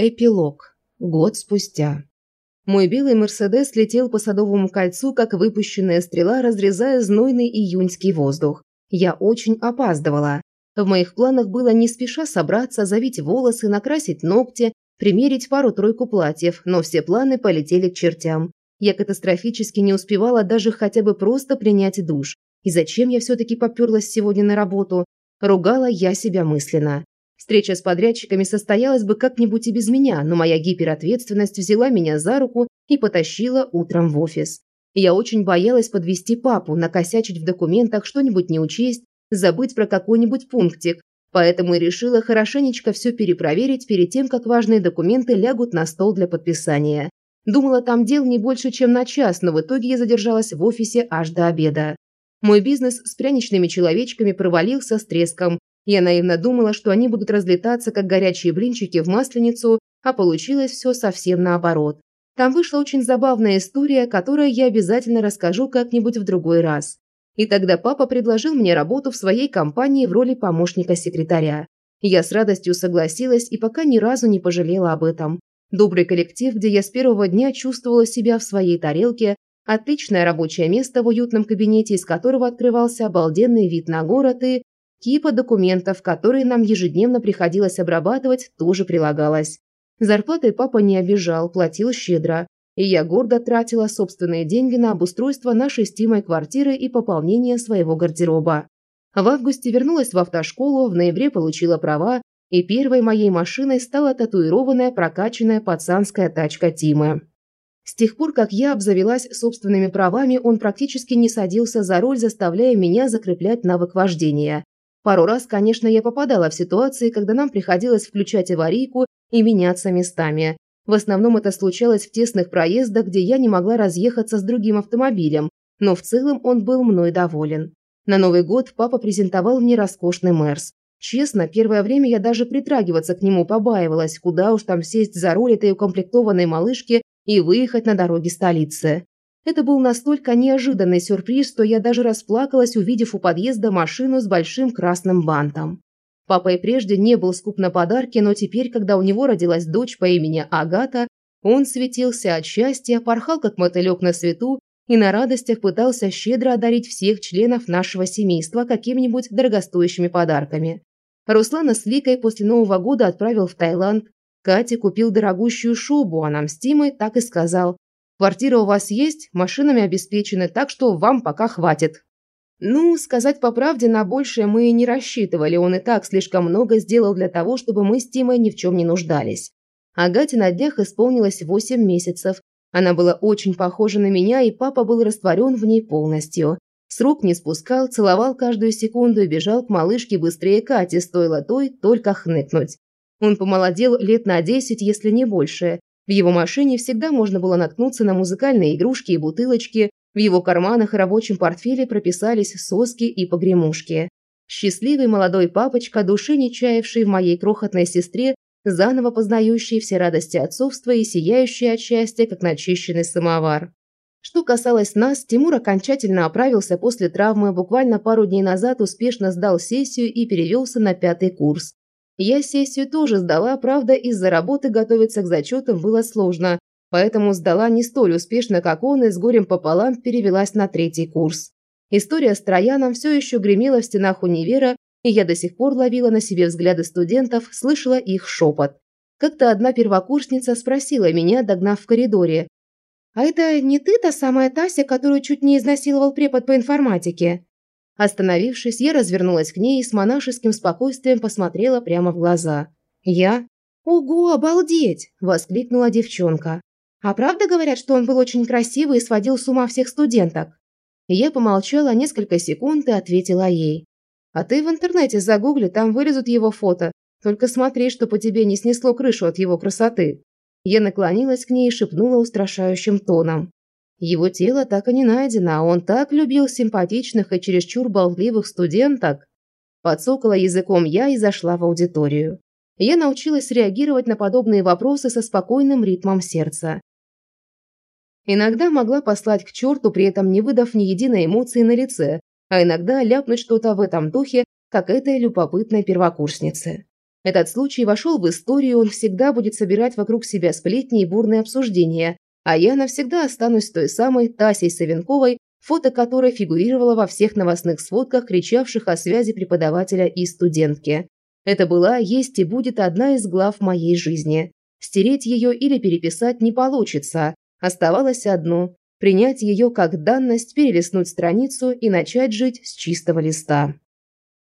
Эпилог. Год спустя. Мой белый «Мерседес» летел по Садовому кольцу, как выпущенная стрела, разрезая знойный июньский воздух. Я очень опаздывала. В моих планах было не спеша собраться, завить волосы, накрасить ногти, примерить пару-тройку платьев, но все планы полетели к чертям. Я катастрофически не успевала даже хотя бы просто принять душ. И зачем я все-таки поперлась сегодня на работу? Ругала я себя мысленно. Встреча с подрядчиками состоялась бы как-нибудь и без меня, но моя гиперответственность взяла меня за руку и потащила утром в офис. Я очень боялась подвести папу, накосячить в документах, что-нибудь не учесть, забыть про какой-нибудь пунктик, поэтому и решила хорошенечко все перепроверить перед тем, как важные документы лягут на стол для подписания. Думала, там дел не больше, чем на час, но в итоге я задержалась в офисе аж до обеда. Мой бизнес с пряничными человечками провалился с треском, я наивно думала, что они будут разлетаться, как горячие блинчики в масленицу, а получилось все совсем наоборот. Там вышла очень забавная история, которую я обязательно расскажу как-нибудь в другой раз. И тогда папа предложил мне работу в своей компании в роли помощника секретаря. Я с радостью согласилась и пока ни разу не пожалела об этом. Добрый коллектив, где я с первого дня чувствовала себя в своей тарелке, отличное рабочее место в уютном кабинете, из которого открывался обалденный вид на город и Кипа документов, которые нам ежедневно приходилось обрабатывать, тоже прилагалась. Зарплатой папа не обижал, платил щедро. И я гордо тратила собственные деньги на обустройство нашей с Тимой квартиры и пополнение своего гардероба. В августе вернулась в автошколу, в ноябре получила права, и первой моей машиной стала татуированная прокачанная пацанская тачка Тимы. С тех пор, как я обзавелась собственными правами, он практически не садился за руль, заставляя меня закреплять навык вождения. Пару раз, конечно, я попадала в ситуации, когда нам приходилось включать аварийку и меняться местами. В основном это случалось в тесных проездах, где я не могла разъехаться с другим автомобилем, но в целом он был мной доволен. На Новый год папа презентовал мне роскошный Мерс. Честно, первое время я даже притрагиваться к нему побаивалась, куда уж там сесть за руль этой укомплектованной малышки и выехать на дороге столицы. Это был настолько неожиданный сюрприз, что я даже расплакалась, увидев у подъезда машину с большим красным бантом. Папа и прежде не был скуп на подарки, но теперь, когда у него родилась дочь по имени Агата, он светился от счастья, порхал как мотылек на свету и на радостях пытался щедро одарить всех членов нашего семейства какими-нибудь дорогостоящими подарками. Руслана с Ликой после Нового года отправил в Таиланд. Кате купил дорогущую шубу, а нам с Тимой так и сказал Квартира у вас есть, машинами обеспечены, так что вам пока хватит». Ну, сказать по правде, на большее мы и не рассчитывали, он и так слишком много сделал для того, чтобы мы с Тимой ни в чем не нуждались. Агате на днях исполнилось 8 месяцев. Она была очень похожа на меня, и папа был растворен в ней полностью. С рук не спускал, целовал каждую секунду и бежал к малышке быстрее Кати, стоило той только хныкнуть. Он помолодел лет на 10, если не больше, в его машине всегда можно было наткнуться на музыкальные игрушки и бутылочки, в его карманах и рабочем портфеле прописались соски и погремушки. Счастливый молодой папочка, души не чаявший в моей крохотной сестре, заново познающий все радости отцовства и сияющий от счастья, как начищенный самовар. Что касалось нас, Тимур окончательно оправился после травмы, буквально пару дней назад успешно сдал сессию и перевелся на пятый курс. Я сессию тоже сдала, правда, из-за работы готовиться к зачетам было сложно, поэтому сдала не столь успешно, как он, и с горем пополам перевелась на третий курс. История с Трояном все еще гремела в стенах универа, и я до сих пор ловила на себе взгляды студентов, слышала их шепот. Как-то одна первокурсница спросила меня, догнав в коридоре. «А это не ты та самая Тася, которую чуть не изнасиловал препод по информатике?» Остановившись, я развернулась к ней и с монашеским спокойствием посмотрела прямо в глаза. «Я?» «Ого, обалдеть!» – воскликнула девчонка. «А правда говорят, что он был очень красивый и сводил с ума всех студенток?» Я помолчала несколько секунд и ответила ей. «А ты в интернете загугли, там вылезут его фото. Только смотри, что по тебе не снесло крышу от его красоты». Я наклонилась к ней и шепнула устрашающим тоном. Его тело так и не найдено, а он так любил симпатичных и чересчур болтливых студенток. Подсокала языком я и зашла в аудиторию. Я научилась реагировать на подобные вопросы со спокойным ритмом сердца. Иногда могла послать к черту, при этом не выдав ни единой эмоции на лице, а иногда ляпнуть что-то в этом духе, как этой любопытной первокурснице. Этот случай вошел в историю, он всегда будет собирать вокруг себя сплетни и бурные обсуждения, а я навсегда останусь той самой Тасей Савенковой, фото которой фигурировало во всех новостных сводках, кричавших о связи преподавателя и студентки. Это была, есть и будет одна из глав моей жизни. Стереть ее или переписать не получится. Оставалось одно – принять ее как данность, перелистнуть страницу и начать жить с чистого листа.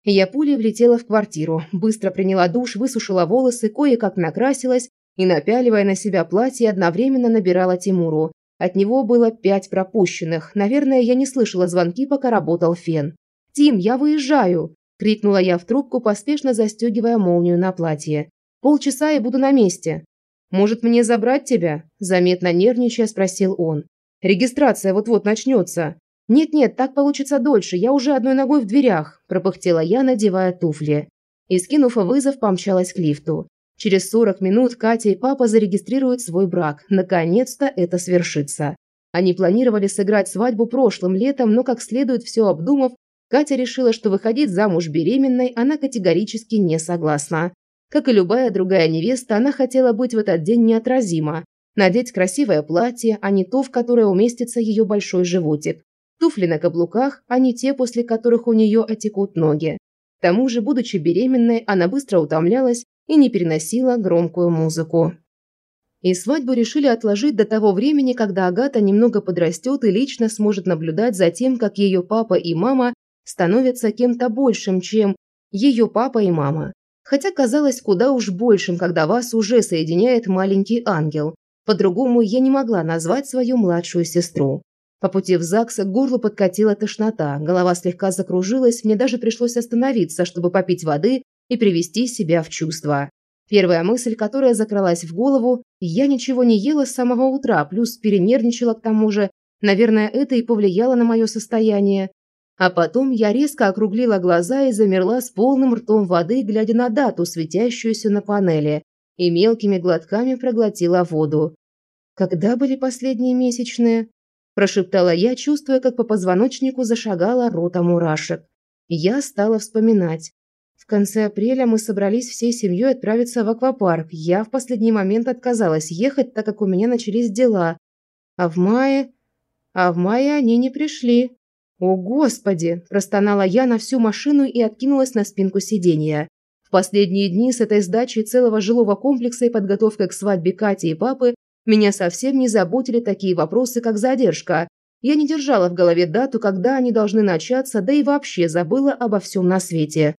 Я пулей влетела в квартиру, быстро приняла душ, высушила волосы, кое-как накрасилась и, напяливая на себя платье, одновременно набирала Тимуру. От него было пять пропущенных. Наверное, я не слышала звонки, пока работал фен. «Тим, я выезжаю!» – крикнула я в трубку, поспешно застегивая молнию на платье. «Полчаса и буду на месте». «Может, мне забрать тебя?» – заметно нервничая спросил он. «Регистрация вот-вот начнется». «Нет-нет, так получится дольше, я уже одной ногой в дверях», – пропыхтела я, надевая туфли. И, скинув вызов, помчалась к лифту. Через 40 минут Катя и папа зарегистрируют свой брак. Наконец-то это свершится. Они планировали сыграть свадьбу прошлым летом, но как следует все обдумав, Катя решила, что выходить замуж беременной она категорически не согласна. Как и любая другая невеста, она хотела быть в этот день неотразима. Надеть красивое платье, а не то, в которое уместится ее большой животик туфли на каблуках, а не те, после которых у нее отекут ноги. К тому же, будучи беременной, она быстро утомлялась и не переносила громкую музыку. И свадьбу решили отложить до того времени, когда Агата немного подрастет и лично сможет наблюдать за тем, как ее папа и мама становятся кем-то большим, чем ее папа и мама. Хотя казалось куда уж большим, когда вас уже соединяет маленький ангел. По-другому я не могла назвать свою младшую сестру. По пути в ЗАГС горлу подкатила тошнота, голова слегка закружилась, мне даже пришлось остановиться, чтобы попить воды и привести себя в чувство. Первая мысль, которая закралась в голову, я ничего не ела с самого утра, плюс перенервничала к тому же, наверное, это и повлияло на мое состояние. А потом я резко округлила глаза и замерла с полным ртом воды, глядя на дату, светящуюся на панели, и мелкими глотками проглотила воду. Когда были последние месячные? прошептала я, чувствуя, как по позвоночнику зашагала рота мурашек. Я стала вспоминать. Конце апреля мы собрались всей семьей отправиться в аквапарк. Я в последний момент отказалась ехать, так как у меня начались дела. А в мае... А в мае они не пришли. «О, Господи!» – простонала я на всю машину и откинулась на спинку сиденья. В последние дни с этой сдачей целого жилого комплекса и подготовкой к свадьбе Кати и папы меня совсем не заботили такие вопросы, как задержка. Я не держала в голове дату, когда они должны начаться, да и вообще забыла обо всем на свете.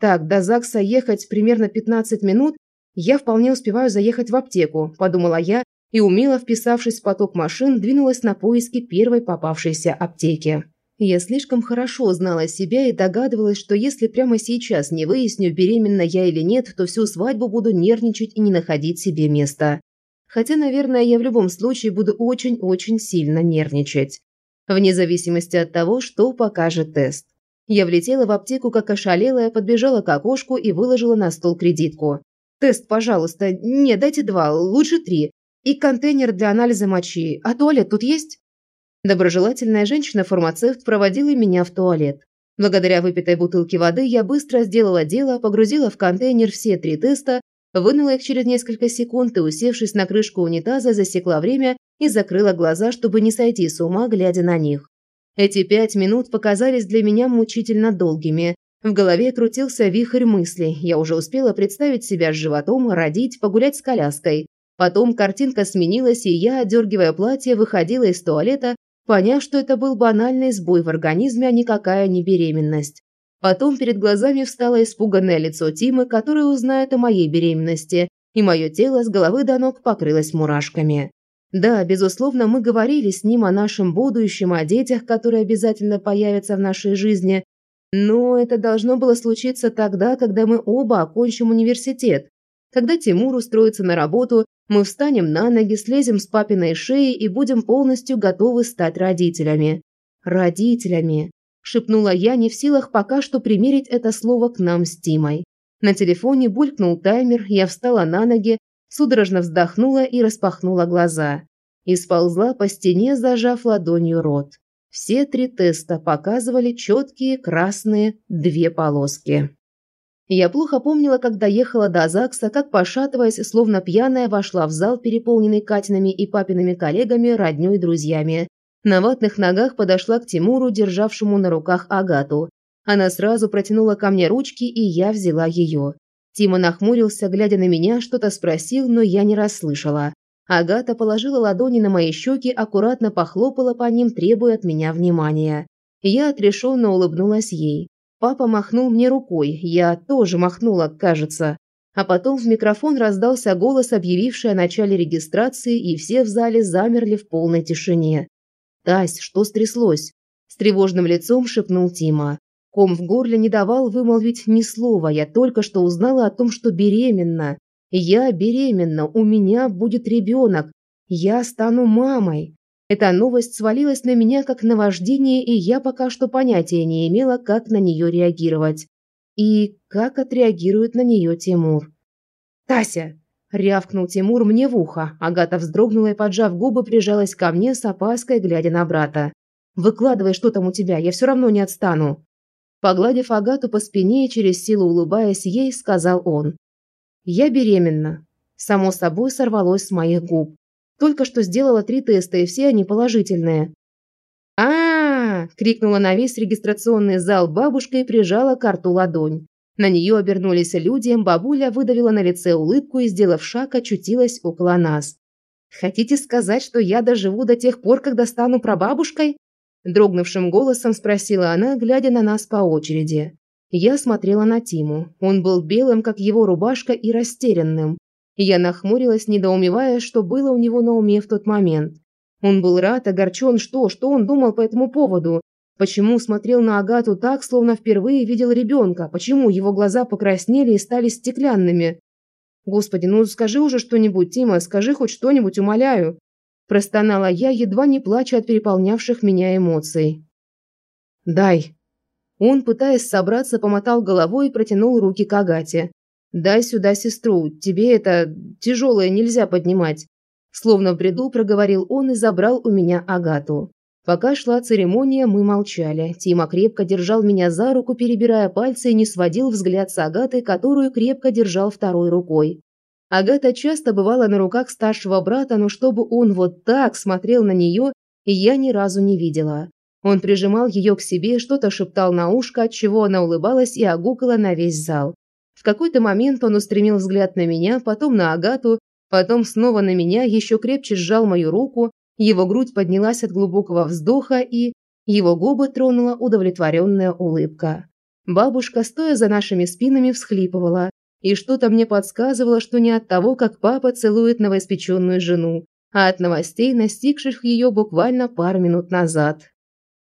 Так, до ЗАГСа ехать примерно 15 минут, я вполне успеваю заехать в аптеку, подумала я, и умело вписавшись в поток машин, двинулась на поиски первой попавшейся аптеки. Я слишком хорошо знала себя и догадывалась, что если прямо сейчас не выясню, беременна я или нет, то всю свадьбу буду нервничать и не находить себе места. Хотя, наверное, я в любом случае буду очень-очень сильно нервничать. Вне зависимости от того, что покажет тест. Я влетела в аптеку как ошалелая, подбежала к окошку и выложила на стол кредитку. «Тест, пожалуйста. Не, дайте два, лучше три. И контейнер для анализа мочи. А туалет тут есть?» Доброжелательная женщина-фармацевт проводила меня в туалет. Благодаря выпитой бутылке воды я быстро сделала дело, погрузила в контейнер все три теста Вынула их через несколько секунд и, усевшись на крышку унитаза, засекла время и закрыла глаза, чтобы не сойти с ума, глядя на них. Эти пять минут показались для меня мучительно долгими. В голове крутился вихрь мыслей. Я уже успела представить себя с животом, родить, погулять с коляской. Потом картинка сменилась, и я, одергивая платье, выходила из туалета, поняв, что это был банальный сбой в организме, а никакая не беременность. Потом перед глазами встало испуганное лицо Тимы, который узнает о моей беременности, и мое тело с головы до ног покрылось мурашками. Да, безусловно, мы говорили с ним о нашем будущем, о детях, которые обязательно появятся в нашей жизни. Но это должно было случиться тогда, когда мы оба окончим университет. Когда Тимур устроится на работу, мы встанем на ноги, слезем с папиной шеи и будем полностью готовы стать родителями. Родителями шепнула я, не в силах пока что примерить это слово к нам с Тимой. На телефоне булькнул таймер, я встала на ноги, судорожно вздохнула и распахнула глаза. И сползла по стене, зажав ладонью рот. Все три теста показывали четкие красные две полоски. Я плохо помнила, когда ехала до ЗАГСа, как, пошатываясь, словно пьяная, вошла в зал, переполненный Катиными и папиными коллегами, роднёй и друзьями. На ватных ногах подошла к Тимуру, державшему на руках Агату. Она сразу протянула ко мне ручки, и я взяла ее. Тима нахмурился, глядя на меня, что-то спросил, но я не расслышала. Агата положила ладони на мои щеки, аккуратно похлопала по ним, требуя от меня внимания. Я отрешенно улыбнулась ей. Папа махнул мне рукой, я тоже махнула, кажется. А потом в микрофон раздался голос, объявивший о начале регистрации, и все в зале замерли в полной тишине. «Тась, что стряслось?» С тревожным лицом шепнул Тима. Ком в горле не давал вымолвить ни слова, я только что узнала о том, что беременна. Я беременна, у меня будет ребенок. Я стану мамой. Эта новость свалилась на меня как наваждение, и я пока что понятия не имела, как на нее реагировать. И как отреагирует на нее Тимур. «Тася!» – рявкнул Тимур мне в ухо. Агата вздрогнула и, поджав губы, прижалась ко мне с опаской, глядя на брата. «Выкладывай, что там у тебя, я все равно не отстану». Погладив Агату по спине и через силу улыбаясь ей, сказал он. Я беременна. Само собой сорвалось с моих губ. Только что сделала три теста, и все они положительные. а, крикнула на весь регистрационный зал бабушка и прижала к рту ладонь. На нее обернулись люди, бабуля выдавила на лице улыбку и, сделав шаг, очутилась около нас. «Хотите сказать, что я доживу до тех пор, когда стану прабабушкой?» Дрогнувшим голосом спросила она, глядя на нас по очереди. Я смотрела на Тиму. Он был белым, как его рубашка, и растерянным. Я нахмурилась, недоумевая, что было у него на уме в тот момент. Он был рад, огорчен, что, что он думал по этому поводу. Почему смотрел на Агату так, словно впервые видел ребенка? Почему его глаза покраснели и стали стеклянными? Господи, ну скажи уже что-нибудь, Тима, скажи хоть что-нибудь, умоляю. Простонала я, едва не плача от переполнявших меня эмоций. «Дай», он, пытаясь собраться, помотал головой и протянул руки к Агате. «Дай сюда сестру, тебе это тяжелое нельзя поднимать». Словно в бреду проговорил он и забрал у меня Агату. Пока шла церемония, мы молчали. Тима крепко держал меня за руку, перебирая пальцы, и не сводил взгляд с Агатой, которую крепко держал второй рукой. Агата часто бывала на руках старшего брата, но чтобы он вот так смотрел на нее, я ни разу не видела. Он прижимал ее к себе, что-то шептал на ушко, от чего она улыбалась и огукала на весь зал. В какой-то момент он устремил взгляд на меня, потом на Агату, потом снова на меня, еще крепче сжал мою руку, его грудь поднялась от глубокого вздоха и... Его губы тронула удовлетворенная улыбка. Бабушка, стоя за нашими спинами, всхлипывала, и что-то мне подсказывало, что не от того, как папа целует новоиспеченную жену, а от новостей, настигших ее буквально пару минут назад.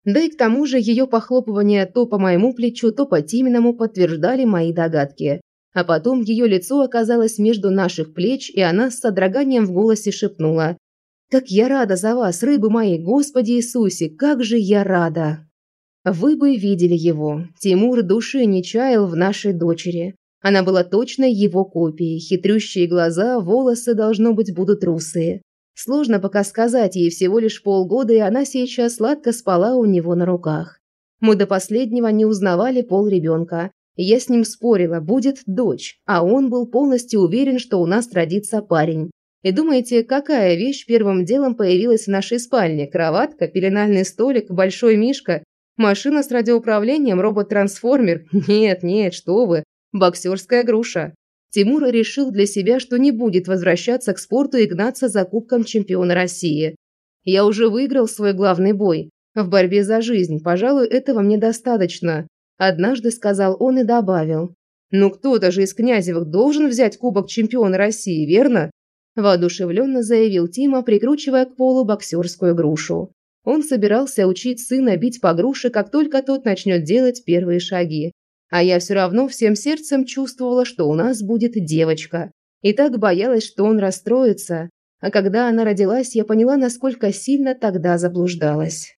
Да и к тому же ее похлопывания то по моему плечу, то по Тиминому подтверждали мои догадки. А потом ее лицо оказалось между наших плеч, и она с содроганием в голосе шепнула. «Как я рада за вас, рыбы мои, Господи Иисусе, как же я рада!» Вы бы видели его. Тимур души не чаял в нашей дочери. Она была точно его копией. Хитрющие глаза, волосы, должно быть, будут русые. Сложно пока сказать, ей всего лишь полгода, и она сейчас сладко спала у него на руках. Мы до последнего не узнавали пол ребенка. Я с ним спорила, будет дочь, а он был полностью уверен, что у нас родится парень. И думаете, какая вещь первым делом появилась в нашей спальне? Кроватка, пеленальный столик, большой мишка, машина с радиоуправлением, робот-трансформер? Нет, нет, что вы, боксерская груша. Тимур решил для себя, что не будет возвращаться к спорту и гнаться за кубком чемпиона России. «Я уже выиграл свой главный бой. В борьбе за жизнь. Пожалуй, этого мне достаточно», – однажды сказал он и добавил. «Ну кто-то же из Князевых должен взять кубок чемпиона России, верно?» Воодушевленно заявил Тима, прикручивая к полу боксерскую грушу. Он собирался учить сына бить по груше, как только тот начнет делать первые шаги. А я все равно всем сердцем чувствовала, что у нас будет девочка. И так боялась, что он расстроится. А когда она родилась, я поняла, насколько сильно тогда заблуждалась.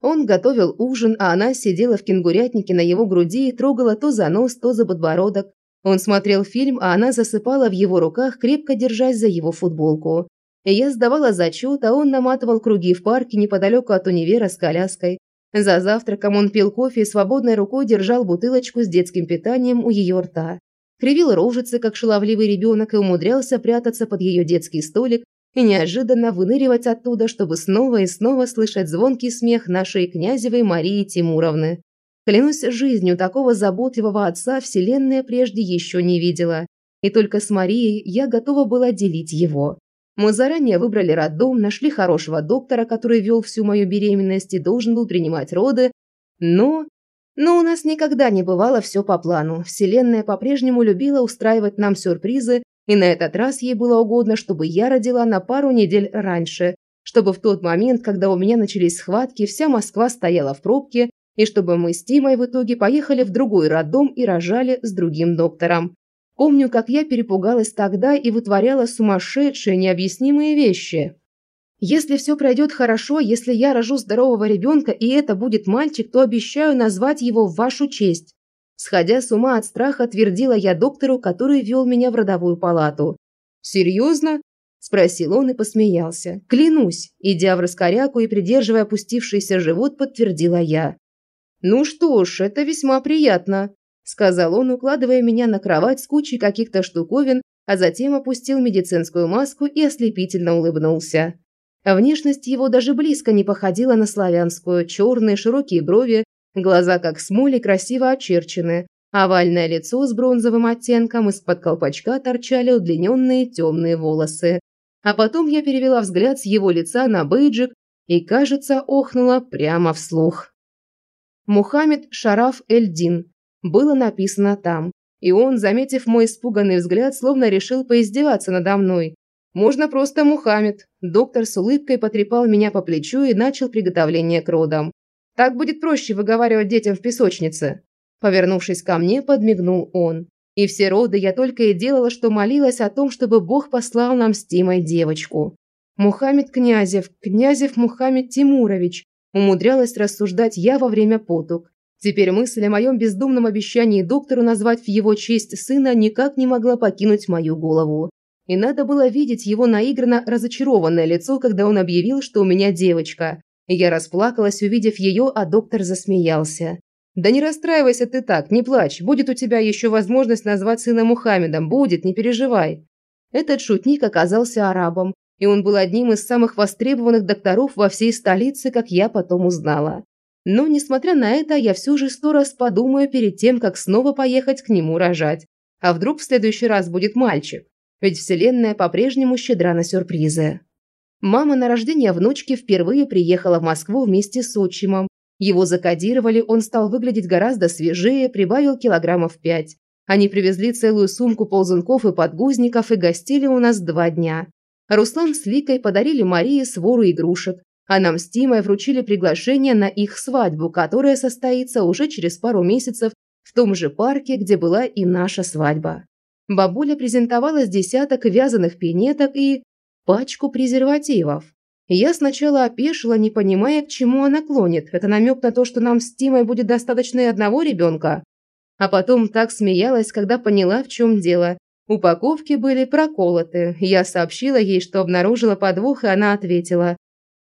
Он готовил ужин, а она сидела в кенгурятнике на его груди и трогала то за нос, то за подбородок. Он смотрел фильм, а она засыпала в его руках, крепко держась за его футболку. Я сдавала зачет, а он наматывал круги в парке неподалеку от универа с коляской. За завтраком он пил кофе и свободной рукой держал бутылочку с детским питанием у ее рта. Кривил рожицы, как шаловливый ребенок, и умудрялся прятаться под ее детский столик и неожиданно выныривать оттуда, чтобы снова и снова слышать звонкий смех нашей князевой Марии Тимуровны. Клянусь жизнью, такого заботливого отца Вселенная прежде еще не видела. И только с Марией я готова была делить его. Мы заранее выбрали роддом, нашли хорошего доктора, который вел всю мою беременность и должен был принимать роды. Но... Но у нас никогда не бывало все по плану. Вселенная по-прежнему любила устраивать нам сюрпризы, и на этот раз ей было угодно, чтобы я родила на пару недель раньше, чтобы в тот момент, когда у меня начались схватки, вся Москва стояла в пробке, и чтобы мы с Тимой в итоге поехали в другой роддом и рожали с другим доктором. Помню, как я перепугалась тогда и вытворяла сумасшедшие, необъяснимые вещи. Если все пройдет хорошо, если я рожу здорового ребенка и это будет мальчик, то обещаю назвать его в вашу честь. Сходя с ума от страха, твердила я доктору, который вел меня в родовую палату. «Серьезно?» – спросил он и посмеялся. «Клянусь!» – идя в раскоряку и придерживая опустившийся живот, подтвердила я. «Ну что ж, это весьма приятно сказал он, укладывая меня на кровать с кучей каких-то штуковин, а затем опустил медицинскую маску и ослепительно улыбнулся. Внешность его даже близко не походила на славянскую, черные широкие брови, глаза как смоли красиво очерчены, овальное лицо с бронзовым оттенком, из-под колпачка торчали удлиненные темные волосы. А потом я перевела взгляд с его лица на бейджик и, кажется, охнула прямо вслух. Мухаммед Шараф Эльдин, было написано там. И он, заметив мой испуганный взгляд, словно решил поиздеваться надо мной. «Можно просто Мухаммед». Доктор с улыбкой потрепал меня по плечу и начал приготовление к родам. «Так будет проще выговаривать детям в песочнице». Повернувшись ко мне, подмигнул он. И все роды я только и делала, что молилась о том, чтобы Бог послал нам с Тимой девочку. Мухаммед Князев, Князев Мухаммед Тимурович, умудрялась рассуждать я во время потуг. Теперь мысль о моем бездумном обещании доктору назвать в его честь сына никак не могла покинуть мою голову. И надо было видеть его наигранно разочарованное лицо, когда он объявил, что у меня девочка. Я расплакалась, увидев ее, а доктор засмеялся. «Да не расстраивайся ты так, не плачь, будет у тебя еще возможность назвать сына Мухаммедом, будет, не переживай». Этот шутник оказался арабом, и он был одним из самых востребованных докторов во всей столице, как я потом узнала. Но, несмотря на это, я все же сто раз подумаю перед тем, как снова поехать к нему рожать. А вдруг в следующий раз будет мальчик? Ведь Вселенная по-прежнему щедра на сюрпризы. Мама на рождение внучки впервые приехала в Москву вместе с отчимом. Его закодировали, он стал выглядеть гораздо свежее, прибавил килограммов пять. Они привезли целую сумку ползунков и подгузников и гостили у нас два дня. Руслан с Ликой подарили Марии свору игрушек а нам с Тимой вручили приглашение на их свадьбу, которая состоится уже через пару месяцев в том же парке, где была и наша свадьба. Бабуля презентовала с десяток вязаных пинеток и пачку презервативов. Я сначала опешила, не понимая, к чему она клонит. Это намек на то, что нам с Тимой будет достаточно и одного ребенка. А потом так смеялась, когда поняла, в чем дело. Упаковки были проколоты. Я сообщила ей, что обнаружила подвох, и она ответила.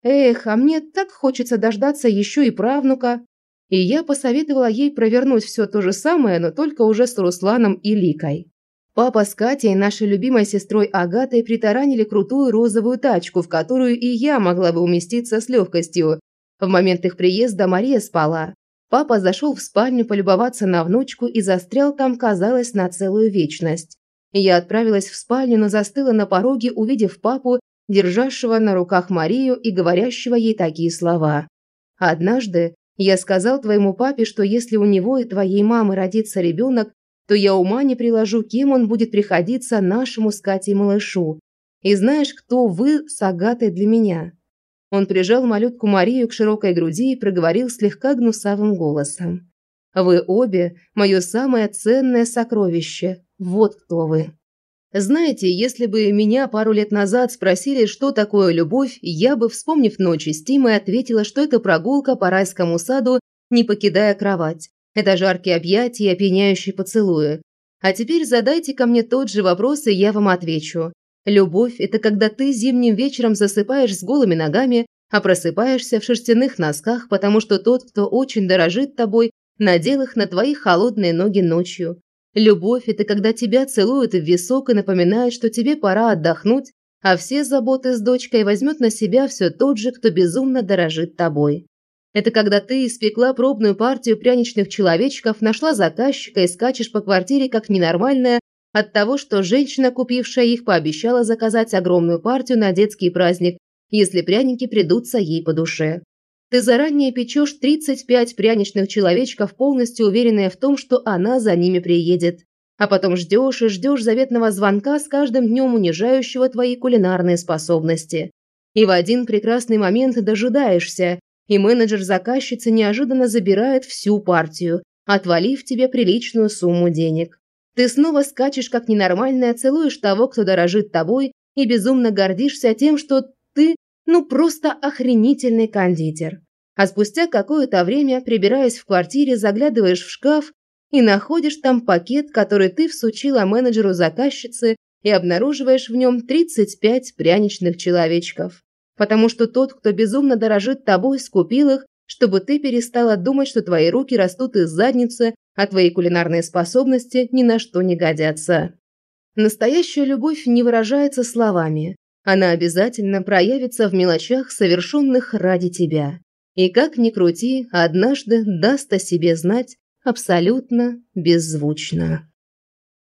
Эх, а мне так хочется дождаться еще и правнука. И я посоветовала ей провернуть все то же самое, но только уже с Русланом и Ликой. Папа с Катей, нашей любимой сестрой Агатой, притаранили крутую розовую тачку, в которую и я могла бы уместиться с легкостью. В момент их приезда Мария спала. Папа зашел в спальню полюбоваться на внучку и застрял там, казалось, на целую вечность. Я отправилась в спальню, но застыла на пороге, увидев папу державшего на руках Марию и говорящего ей такие слова. «Однажды я сказал твоему папе, что если у него и твоей мамы родится ребенок, то я ума не приложу, кем он будет приходиться нашему с Катей малышу. И знаешь, кто вы с Агатой для меня?» Он прижал малютку Марию к широкой груди и проговорил слегка гнусавым голосом. «Вы обе – мое самое ценное сокровище. Вот кто вы». Знаете, если бы меня пару лет назад спросили, что такое любовь, я бы, вспомнив ночи с Тимой, ответила, что это прогулка по райскому саду, не покидая кровать. Это жаркие объятия и опьяняющие поцелуи. А теперь задайте ко мне тот же вопрос, и я вам отвечу. Любовь – это когда ты зимним вечером засыпаешь с голыми ногами, а просыпаешься в шерстяных носках, потому что тот, кто очень дорожит тобой, надел их на твои холодные ноги ночью. Любовь – это когда тебя целуют в висок и напоминают, что тебе пора отдохнуть, а все заботы с дочкой возьмет на себя все тот же, кто безумно дорожит тобой. Это когда ты испекла пробную партию пряничных человечков, нашла заказчика и скачешь по квартире как ненормальная от того, что женщина, купившая их, пообещала заказать огромную партию на детский праздник, если пряники придутся ей по душе. Ты заранее печешь 35 пряничных человечков, полностью уверенная в том, что она за ними приедет. А потом ждешь и ждешь заветного звонка с каждым днем унижающего твои кулинарные способности. И в один прекрасный момент дожидаешься, и менеджер заказчицы неожиданно забирает всю партию, отвалив тебе приличную сумму денег. Ты снова скачешь как ненормальная, целуешь того, кто дорожит тобой, и безумно гордишься тем, что ты, ну просто охренительный кондитер. А спустя какое-то время, прибираясь в квартире, заглядываешь в шкаф и находишь там пакет, который ты всучила менеджеру заказчицы и обнаруживаешь в нем 35 пряничных человечков потому что тот, кто безумно дорожит тобой, скупил их, чтобы ты перестала думать, что твои руки растут из задницы, а твои кулинарные способности ни на что не годятся. Настоящая любовь не выражается словами. Она обязательно проявится в мелочах, совершенных ради тебя. И как ни крути, однажды даст о себе знать абсолютно беззвучно.